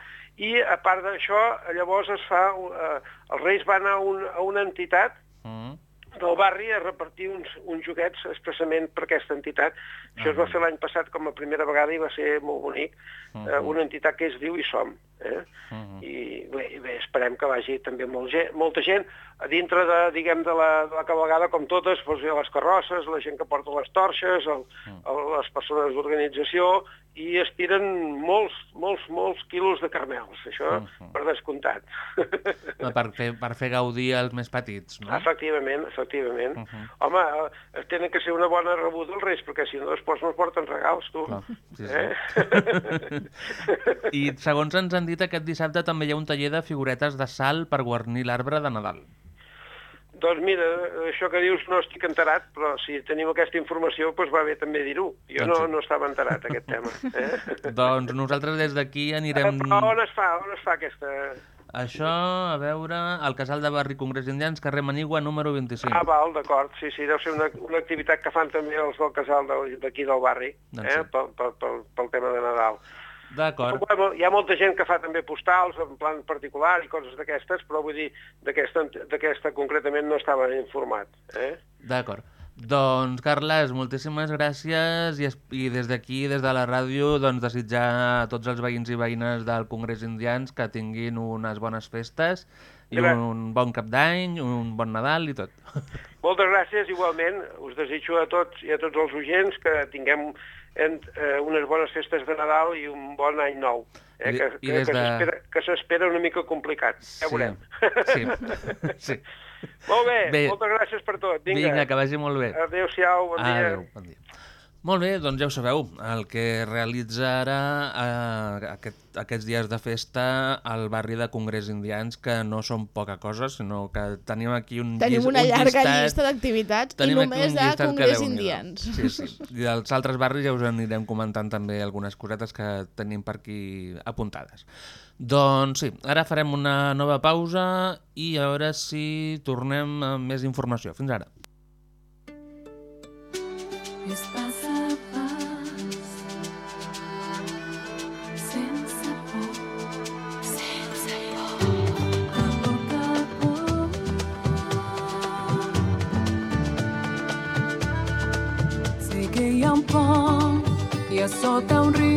I a part d'això llavors es fa eh, els reis van a, un, a una entitat Mm del barri a repartir uns, uns joguets expressament per aquesta entitat. Això es va fer l'any passat com a primera vegada i va ser molt bonic. Eh, una entitat que es diu I Som. Eh? Mhm. I bé, bé, esperem que vagi també molt gent, molta gent a dintre de, diguem, de la, de la cabalgada, com totes, doncs, les carrosses, la gent que porta les torxes, el, el, les persones d'organització, i es tiren molts, molts, molts quilos de carmels, això per descomptat. Per, fer, per fer gaudir els més petits, no? Efectivament, efectivament. Uh -huh. Home, eh, tenen que ser una bona rebuda els reis, perquè si no després no es porten regals, tu. Clar, sí, sí. Eh? [laughs] I segons ens han dit, aquest dissabte també hi ha un taller de figuretes de sal per guarnir l'arbre de Nadal. Doncs mira, això que dius no estic enterat, però si tenim aquesta informació, doncs va bé també dir-ho. Jo Doncs no, no estava enterat, aquest tema. Eh? [laughs] Doncs nosaltres des d'aquí anirem... Però on es fa, on es fa aquesta... Això, a veure, al casal de Barri Congrés Indians, carrer Manigua, número 25. Ah, val, d'acord, sí, sí, deu ser una, una activitat que fan també els del casal d'aquí del barri, Doncs eh? sí. pel, pel, pel, pel tema de Nadal. D'acord. Bueno, hi ha molta gent que fa també postals en plan particular i coses d'aquestes, però vull dir, d'aquesta concretament no estava informat. Eh? D'acord. Doncs, Carles, moltíssimes gràcies i, i des d'aquí, des de la ràdio, doncs, desitjar a tots els veïns i veïnes del Congrés Indians que tinguin unes bones festes i Gra- un bon cap d'any, un bon Nadal i tot. Moltes gràcies, igualment. Us desitjo a tots i a tots els oients que tinguem en, eh, unes bones festes de Nadal i un bon any nou. Eh? Que, i que, que de- que s'espera una mica complicat. Ja Sí. veurem. Sí. [laughs] sí. Molt bé, Bé. moltes gràcies per tot. Vinga, Vinga, que vagi molt bé. Adéu-siau, bon dia. Adéu, bon dia. Molt bé, doncs ja ho sabeu, el que realitza ara eh, aquest, aquests dies de festa al barri de Congrés Indians, que no són poca cosa, sinó que tenim aquí un, Tenim llis- una un llarga llistat, llista d'activitats i només de Congrés. Indians. Sí, sí. I dels altres barris ja us anirem comentant també algunes cosetes que tenim per aquí apuntades. Doncs sí, ara farem una nova pausa i a veure si tornem amb més informació. Fins ara. És i a sota un riu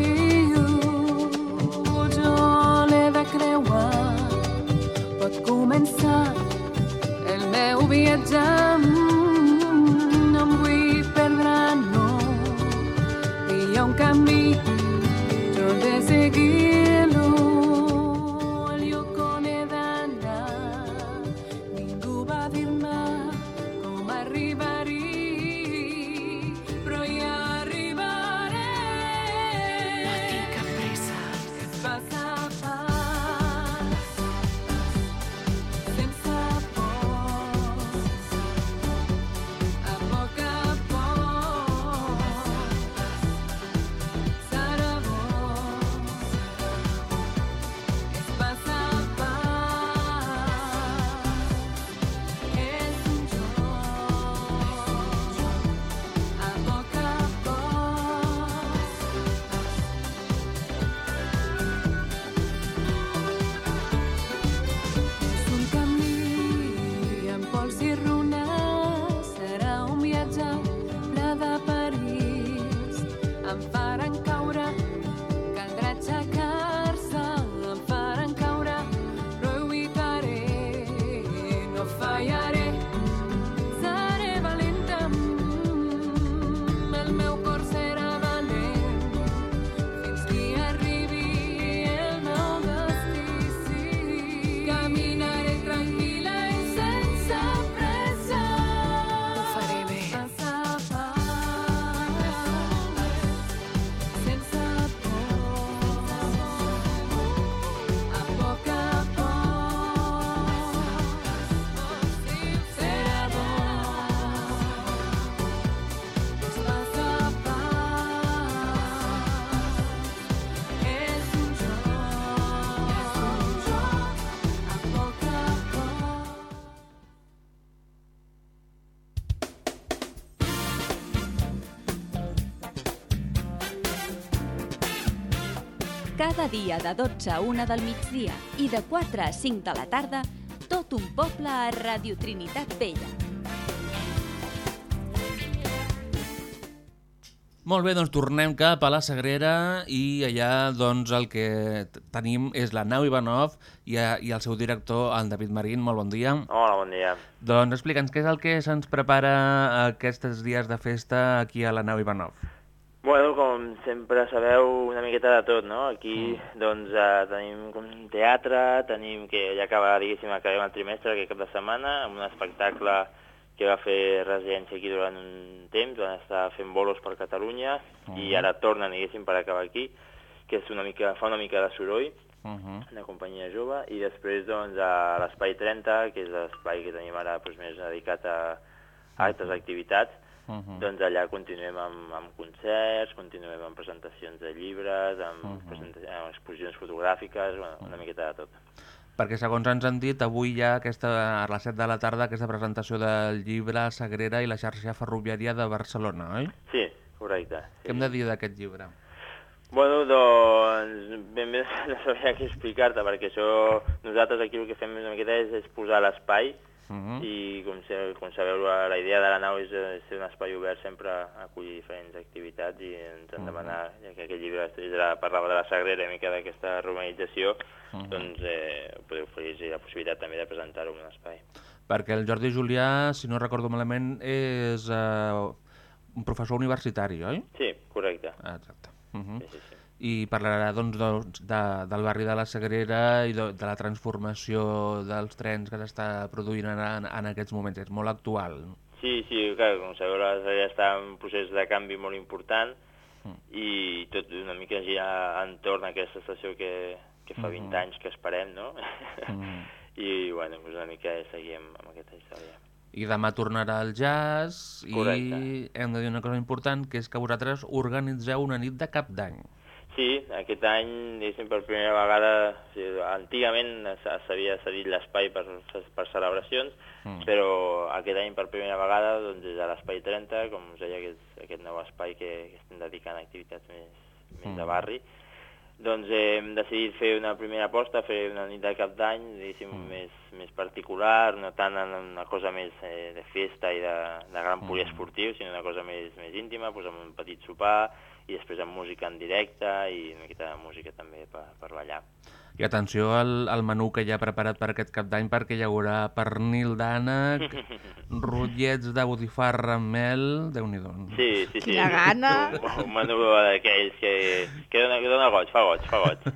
Cada dia de 12 a 1 del migdia i de 4 a 5 de la tarda, tot un poble a Radio Trinitat Vella. Molt bé, doncs tornem cap a la Sagrera i allà doncs el que tenim és la nau Ivanov i, a, i el seu director, el David Marín. Molt bon dia. Hola, bon dia. Doncs explica'ns què és el que se'ns prepara aquests dies de festa aquí a la nau Ivanov. Bueno, com sempre sabeu, una miqueta de tot, no? Aquí, doncs, eh, tenim com teatre, tenim que ja acaba, diguéssim, acabem el trimestre aquest cap de setmana, amb un espectacle que va fer residència aquí durant un temps, van estar fent bolos per Catalunya, i ara tornen, diguéssim, per acabar aquí, que és una mica, fa una mica de soroll, Uh -huh. una companyia jove, i després, doncs, a l'Espai 30, que és l'espai que tenim ara doncs, més dedicat a altres activitats, Uh -huh. doncs allà continuem amb, amb concerts, continuem amb presentacions de llibres, amb, Mhm. presenta- amb exposicions fotogràfiques, bueno, una miqueta de tot. Perquè segons ens han dit, avui hi ha aquesta, a les 7 de la tarda aquesta presentació del llibre Sagrera i la xarxa ferroviària de Barcelona, oi? Sí, correcte. Què hem de dir d'aquest llibre? Bueno, doncs, ben bé [laughs] no sabria què explicar-te, perquè això, nosaltres aquí el que fem una miqueta és, és posar l'espai, Uh -huh. i com, com sabeu la, la idea de la nau és, eh, ser un espai obert sempre a acollir diferents activitats i ens han demanat, ja que aquest llibre era, parlava de la Sagrera mica d'aquesta romanització, Mhm. doncs eh, podeu oferir la possibilitat també de presentar-ho en un espai. Perquè el Jordi Julià, si no recordo malament, és uh, un professor universitari, oi? Sí, correcte. Exacte. Uh -huh. Sí, sí, sí. I parlarà doncs, doncs, de, del barri de la Sagrera i de, de la transformació dels trens que s'està produint en, en aquests moments. És molt actual. Sí, sí, clar, com sabeu, la Sagrera està en un procés de canvi molt important i tot una mica gira entorn a aquesta estació que, que fa 20 Mhm. anys que esperem, no? Mm. [laughs] I, bueno, doncs una mica seguim amb aquesta història. I demà tornarà el jazz i Correcte. hem de dir una cosa important, que és que vosaltres organitzeu una nit de cap d'any. Sí, aquest any, diguéssim, per primera vegada, o sigui, antigament s'havia cedit l'espai per, per celebracions, Mm. però aquest any per primera vegada doncs, és a l'Espai 30, com us deia, aquest, aquest nou espai que, que estem dedicant a activitats més, més de Mm. barri, doncs eh, hem decidit fer una primera aposta, fer una nit de cap d'any, diguéssim, Mm. més, més particular, no tant en una cosa més eh, de festa i de, de gran Mm. poliesportiu, sinó una cosa més, més íntima, doncs amb un petit sopar, i després amb música en directe i una miqueta de música també per, per ballar. I atenció al, al menú que hi ha preparat per aquest cap d'any, perquè hi haurà pernil d'ànec, [laughs] rotllets de botifarra amb mel, déu nhi Sí, sí, sí. Quina gana. Un, un menú d'aquells que, que, dona, que dona goig, fa goig, fa goig.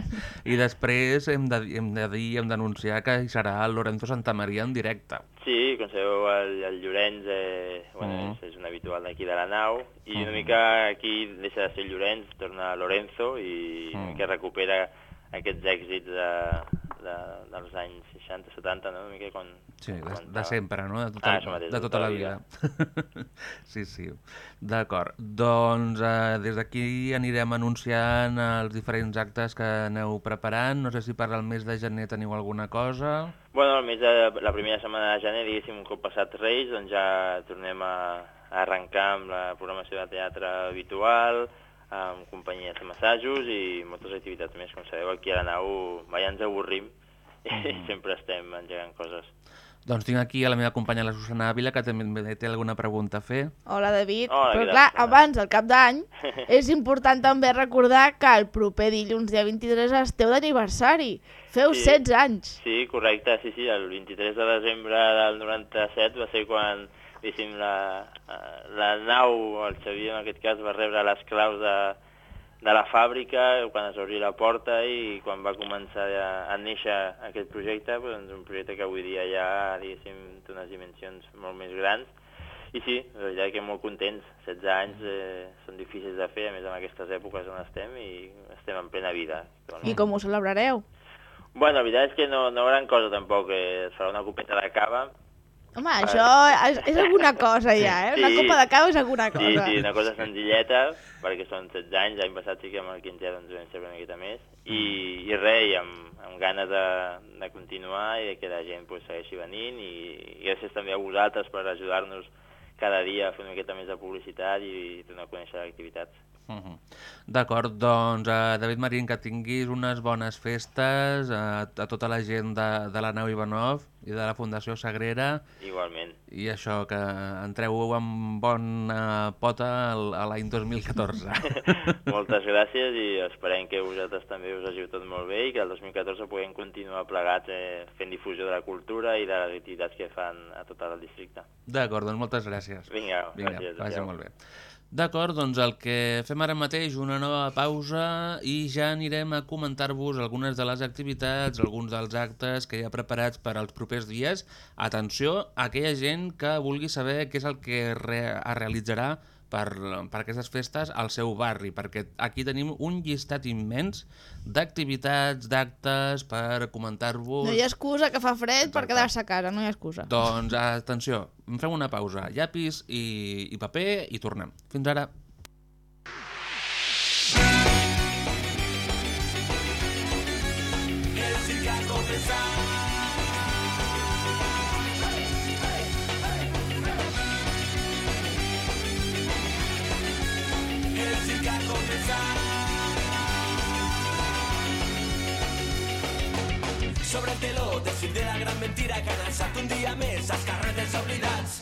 [laughs] I després hem de, hem de dir, hem d'anunciar que hi serà el Lorenzo Santamaria en directe. Sí, com sabeu, el, el Llorenç eh, bueno, Mhm. és, és un habitual d'aquí de la nau i una Mhm. mica aquí deixa de ser Llorenç, torna Lorenzo i una Mhm. mica recupera aquests èxits de, de, dels anys 60-70, no? Una mica quan... Sí, de, quan de estava- sempre, no? De tota, Ah, mateix, de tota la vida. vida. [laughs] sí, sí. D'acord. Doncs eh, des d'aquí anirem anunciant els diferents actes que aneu preparant. No sé si per al mes de gener teniu alguna cosa. Bueno, el mes de, la primera setmana de gener, diguéssim, un cop passat Reis, doncs ja tornem a, a arrencar amb la programació de teatre habitual, amb companyies de massatjos i moltes activitats més. Com sabeu, aquí a la nau mai ens avorrim i [laughs] sempre estem engegant coses. Doncs tinc aquí a la meva companya, la Susana Ávila, que també té alguna pregunta a fer. Hola, David. Hola, Però tal, clar, Susana? abans del cap d'any [laughs] és important també recordar que el proper dilluns, dia 23, esteu d'aniversari. Feu Sí. 16 anys. Sí, correcte, sí, sí, el 23 de desembre del 97 va ser quan, diguéssim, la, eh, la nau, el Xavier en aquest cas, va rebre les claus de, de la fàbrica quan es va obrir la porta i quan va començar a, a néixer aquest projecte, doncs un projecte que avui dia ja, diguéssim, té unes dimensions molt més grans. I sí, la veritat que molt contents, 16 anys eh, són difícils de fer, a més en aquestes èpoques on estem i estem en plena vida. I com ho celebrareu? Bueno, la veritat és que no, no gran cosa tampoc, eh, es farà una copeta de cava. Home, això és, és alguna cosa ja, eh? Una Sí. copa de cava és alguna cosa. Sí, sí, una cosa senzilleta, perquè són 16 anys, l'any passat sí que amb el 15 doncs vam ser una miqueta més, i, i res, i amb, amb ganes de, de continuar i que la gent pues, segueixi venint, i, i gràcies també a vosaltres per ajudar-nos cada dia a fer una miqueta més de publicitat i donar a conèixer l'activitat. -huh. D'acord, doncs, uh, David Marín, que tinguis unes bones festes a, a tota la gent de, de la nau Ivanov i de la Fundació Sagrera Igualment. i això, que entreu amb bona pota al- a l'any 2014. [laughs] Moltes gràcies i esperem que vosaltres també us hagiu tot molt bé i que el 2014 puguem continuar plegats eh, fent difusió de la cultura i de les activitats que fan a tot el districte. D'acord, doncs moltes gràcies. Vinga, Vinga, gràcies, vagi molt bé. D'acord, doncs el que fem ara mateix, una nova pausa i ja anirem a comentar-vos algunes de les activitats, alguns dels actes que hi ha preparats per als propers dies. Atenció a aquella gent que vulgui saber què és el que re es realitzarà per, per aquestes festes al seu barri, perquè aquí tenim un llistat immens d'activitats, d'actes per comentar-vos... No hi ha excusa que fa fred per quedar-se a casa, no hi ha excusa. Doncs atenció, em fem una pausa, llapis i, i paper i tornem. Fins ara. Sobre el teló, decir de la gran mentira que han alçat un dia més els carrers dels oblidats.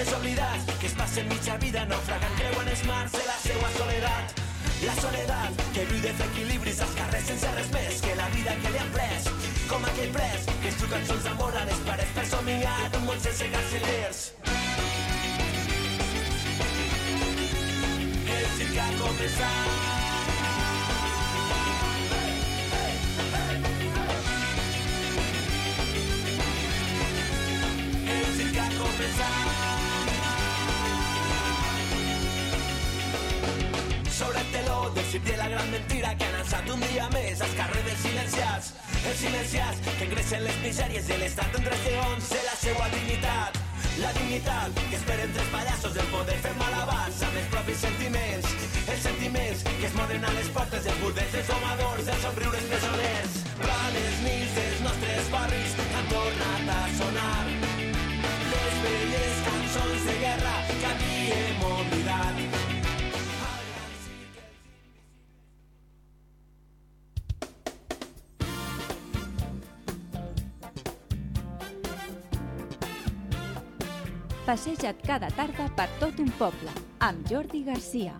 Els oblidats que es passen mitja vida naufragant, creuen els mars de la seua soledat. La soledat que viu dels equilibris als carrers sense res més que la vida que li han pres. Com aquell pres que es diu cançons d'amor a les parets per somiar un món sense cancelers. El circ ha començat. De la gran mentira que han alçat un dia més als carrers silenciats. Els silenciats que engressen les misèries de l'estat entre segons de la seua dignitat. La dignitat que esperen tres pallassos del poder fer malabats amb els propis sentiments. Els sentiments que es moren a les portes dels burdels, dels domadors, dels somriures presoners. Planes nits dels nostres barris Passeja't cada tarda per tot un poble, amb Jordi Garcia.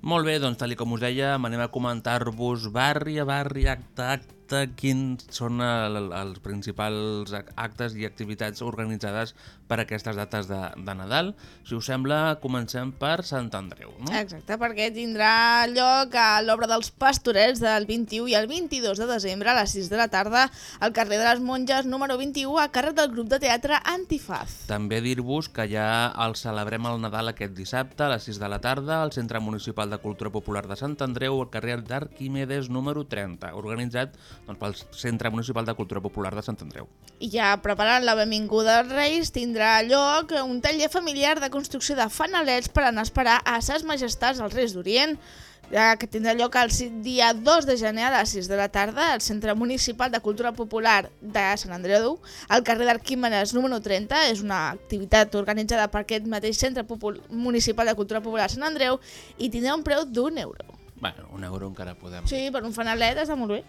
Molt bé, doncs tal com us deia, anem a comentar-vos barri a barri, acte a acte, quins són el, els principals ac- actes i activitats organitzades per aquestes dates de, de Nadal. Si us sembla, comencem per Sant Andreu. No? Exacte, perquè tindrà lloc a l'obra dels pastorets del 21 i el 22 de desembre a les 6 de la tarda al carrer de les Monges número 21 a càrrec del grup de teatre Antifaz. També dir-vos que ja el celebrem el Nadal aquest dissabte a les 6 de la tarda al Centre Municipal de Cultura Popular de Sant Andreu al carrer d'Arquimedes número 30, organitzat doncs, pel Centre Municipal de Cultura Popular de Sant Andreu. I ja preparant la benvinguda als Reis tindrà lloc un taller familiar de construcció de fanalets per anar a esperar a ses majestats als Reis d'Orient que tindrà lloc el dia 2 de gener a les 6 de la tarda al Centre Municipal de Cultura Popular de Sant Andreu, al carrer d'Arquímenes número 30. És una activitat organitzada per aquest mateix Centre Municipal de Cultura Popular de Sant Andreu i tindrà un preu d'un euro. Bueno, un euro encara podem. Sí, per un fanalet està molt bé.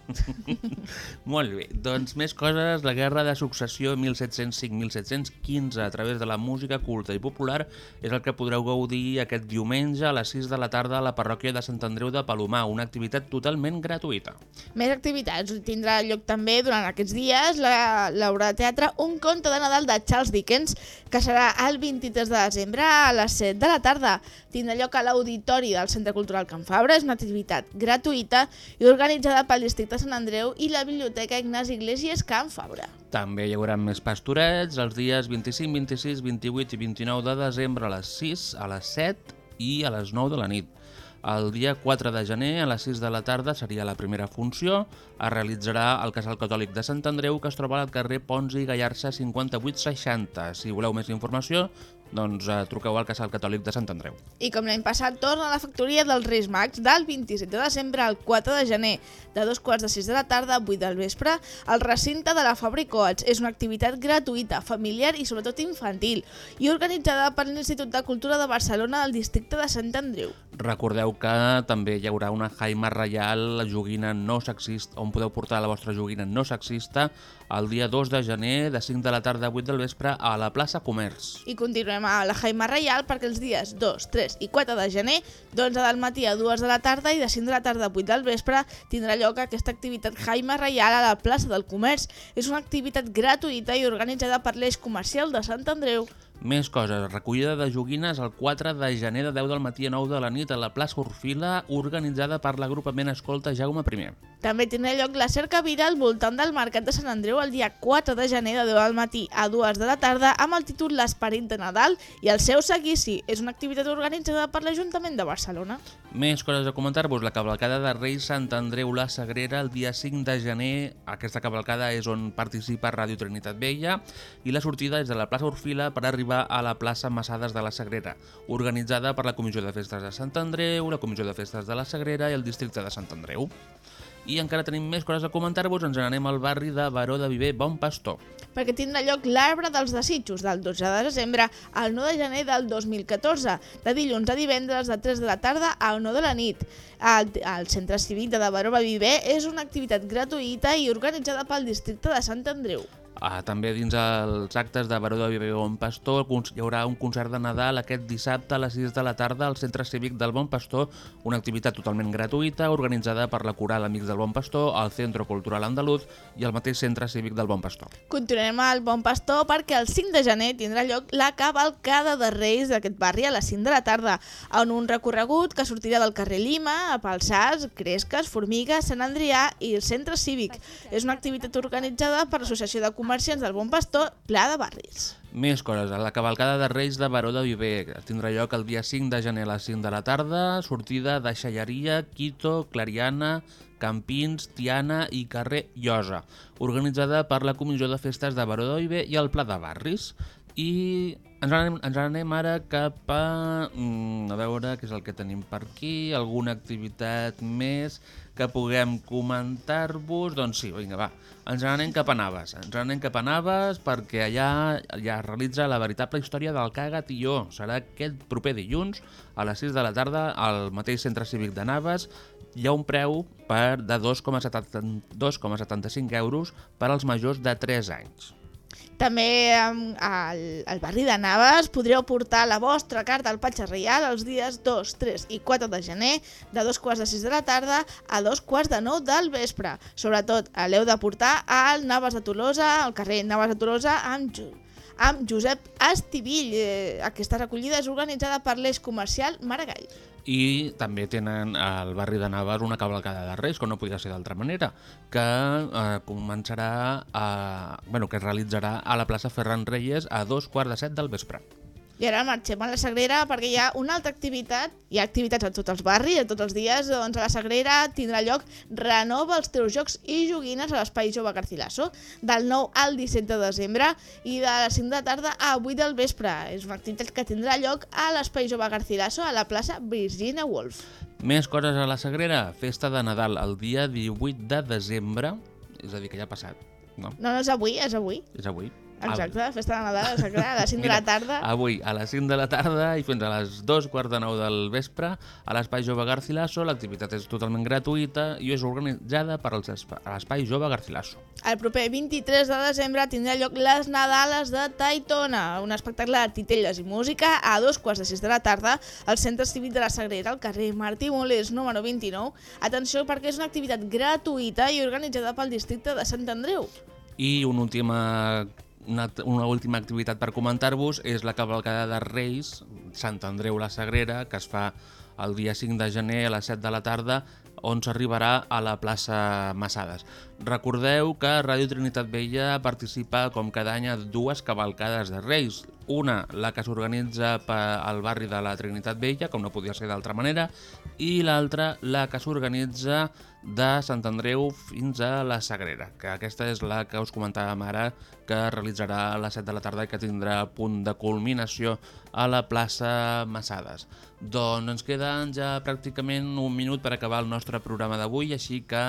[laughs] Molt bé, doncs més coses. La guerra de successió 1705-1715 a través de la música culta i popular és el que podreu gaudir aquest diumenge a les 6 de la tarda a la parròquia de Sant Andreu de Palomar, una activitat totalment gratuïta. Més activitats. Tindrà lloc també durant aquests dies la- l'obra de teatre Un conte de Nadal de Charles Dickens, que serà el 23 de desembre a les 7 de la tarda. Tindrà lloc a l'Auditori del Centre Cultural Can Fabra. És una activitat gratuïta i organitzada pel Districte Sant Andreu i la Biblioteca Ignasi Iglesias Can Fabra. També hi haurà més pastorets els dies 25, 26, 28 i 29 de desembre a les 6, a les 7 i a les 9 de la nit. El dia 4 de gener, a les 6 de la tarda, seria la primera funció. Es realitzarà al Casal Catòlic de Sant Andreu, que es troba al carrer Pons i Gallarça 5860. Si voleu més informació, doncs eh, truqueu al Casal Catòlic de Sant Andreu. I com l'any passat, torna a la factoria dels Reis Mags del 27 de desembre al 4 de gener, de dos quarts de 6 de la tarda a 8 del vespre, al recinte de la Fabri Coats. És una activitat gratuïta, familiar i sobretot infantil, i organitzada per l'Institut de Cultura de Barcelona del districte de Sant Andreu. Recordeu que també hi haurà una Jaima Reial, la joguina no sexista, on podeu portar la vostra joguina no sexista, el dia 2 de gener, de 5 de la tarda a 8 del vespre, a la plaça Comerç. I continuem a la Jaima Reial perquè els dies 2, 3 i 4 de gener, d'11 del matí a 2 de la tarda i de 5 de la tarda a 8 del vespre, tindrà lloc aquesta activitat Jaima Reial a la plaça del Comerç. És una activitat gratuïta i organitzada per l'Eix Comercial de Sant Andreu. Més coses. Recollida de joguines el 4 de gener de 10 del matí a 9 de la nit a la plaça Orfila, organitzada per l'agrupament Escolta Jaume I. També tindrà lloc la cerca vira al voltant del Mercat de Sant Andreu el dia 4 de gener de 10 del matí a 2 de la tarda amb el títol L'esperit de Nadal i el seu seguici. És una activitat organitzada per l'Ajuntament de Barcelona. Més coses a comentar-vos. La cavalcada de Reis Sant Andreu la Sagrera el dia 5 de gener. Aquesta cavalcada és on participa Ràdio Trinitat Vella i la sortida és de la plaça Orfila per arribar a la plaça Massades de la Sagrera, organitzada per la Comissió de Festes de Sant Andreu, la Comissió de Festes de la Sagrera i el districte de Sant Andreu. I encara tenim més coses a comentar-vos, ens n'anem al barri de Baró de Viver, Bon Pastor. perquè tindrà lloc l'Arbre dels Desitjos del 12 de desembre al 9 de gener del 2014, de dilluns a divendres de 3 de la tarda a 9 de la nit. El, el Centre Cívic de Baró de Viver és una activitat gratuïta i organitzada pel districte de Sant Andreu. Ah, també dins els actes de Baró de Viver Bon Pastor hi haurà un concert de Nadal aquest dissabte a les 6 de la tarda al Centre Cívic del Bon Pastor, una activitat totalment gratuïta organitzada per la Coral Amics del Bon Pastor, el Centre Cultural Andaluz i el mateix Centre Cívic del Bon Pastor. Continuem al Bon Pastor perquè el 5 de gener tindrà lloc la cavalcada de Reis d'aquest barri a les 5 de la tarda, en un recorregut que sortirà del carrer Lima, a Palsars, Cresques, Formiga, Sant Andrià i el Centre Cívic. És una activitat organitzada per l'Associació de Comerciants del Bon Pastor, Pla de Barris. Més coses. La cavalcada de Reis de Baró de Viver tindrà lloc el dia 5 de gener a les 5 de la tarda, sortida de Xalleria, Quito, Clariana, Campins, Tiana i carrer Llosa, organitzada per la Comissió de Festes de Baró de Viver i el Pla de Barris. I ens anem, ens anem ara cap a... mm, a veure què és el que tenim per aquí, alguna activitat més que puguem comentar-vos. Doncs sí, vinga, va, ens n'anem cap a Naves. Ens n'anem cap a Naves perquè allà ja es realitza la veritable història del Caga Tió. Serà aquest proper dilluns a les 6 de la tarda al mateix centre cívic de Naves. Hi ha un preu per de 2,70 2,75 euros per als majors de 3 anys. També em, al, al barri de Naves podreu portar la vostra carta al Patge Reial els dies 2, 3 i 4 de gener de dos quarts de 6 de la tarda a dos quarts de 9 del vespre. Sobretot, l'heu de portar al Naves de Tolosa, al carrer Naves de Tolosa, amb, Ju amb Josep Estivill. Eh, aquesta recollida és organitzada per l'Eix Comercial Maragall. I també tenen al barri de Naves una cavalcada de Reis, com no podia ser d'altra manera, que eh, començarà a, bueno, que es realitzarà a la plaça Ferran Reyes a dos quarts de set del vespre. I ara marxem a la Sagrera perquè hi ha una altra activitat, hi ha activitats a tots els barris, a tots els dies, doncs a la Sagrera tindrà lloc Renova els teus jocs i joguines a l'Espai Jove Garcilaso, del 9 al 17 de desembre i de les 5 de tarda a 8 del vespre. És una activitat que tindrà lloc a l'Espai Jove Garcilaso a la plaça Virginia Woolf. Més coses a la Sagrera, festa de Nadal el dia 18 de desembre, és a dir, que ja ha passat, no? No, no és avui, és avui. És avui. Exacte, festa de Nadal Sagrera, a les 5 de la tarda. Avui a les 5 de la tarda i fins a les 2 quarts de 9 del vespre a l'Espai Jove Garcilaso. L'activitat és totalment gratuïta i és organitzada per l'Espai Jove Garcilaso. El proper 23 de desembre tindrà lloc les Nadales de Taitona, un espectacle de titelles i música a dos quarts de 6 de la tarda al Centre Cívic de la Sagrera, al carrer Martí Molés, número 29. Atenció perquè és una activitat gratuïta i organitzada pel districte de Sant Andreu. I una última, una, una última activitat per comentar-vos és la cavalcada de Reis, Sant Andreu la Sagrera, que es fa el dia 5 de gener a les 7 de la tarda, on s'arribarà a la plaça Massades. Recordeu que Ràdio Trinitat Vella participa com cada any a dues cavalcades de Reis. Una, la que s'organitza al barri de la Trinitat Vella, com no podia ser d'altra manera, i l'altra, la que s'organitza de Sant Andreu fins a la Sagrera, que aquesta és la que us comentàvem ara, que realitzarà a les 7 de la tarda i que tindrà punt de culminació a la plaça Massades. Doncs ens queden ja pràcticament un minut per acabar el nostre programa d'avui, així que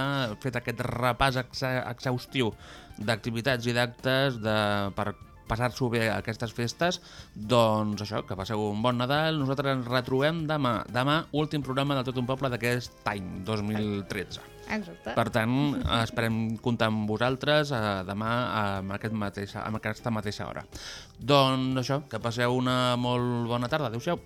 fet aquest repàs exhaustiu d'activitats i d'actes de, per passar-s'ho bé a aquestes festes, doncs això, que passeu un bon Nadal. Nosaltres ens retrobem demà. Demà, últim programa de Tot un Poble d'aquest any, 2013. Exacte. Per tant, esperem comptar amb vosaltres eh, demà amb, aquest mateix, amb aquesta mateixa hora. Doncs això, que passeu una molt bona tarda. Adéu-siau.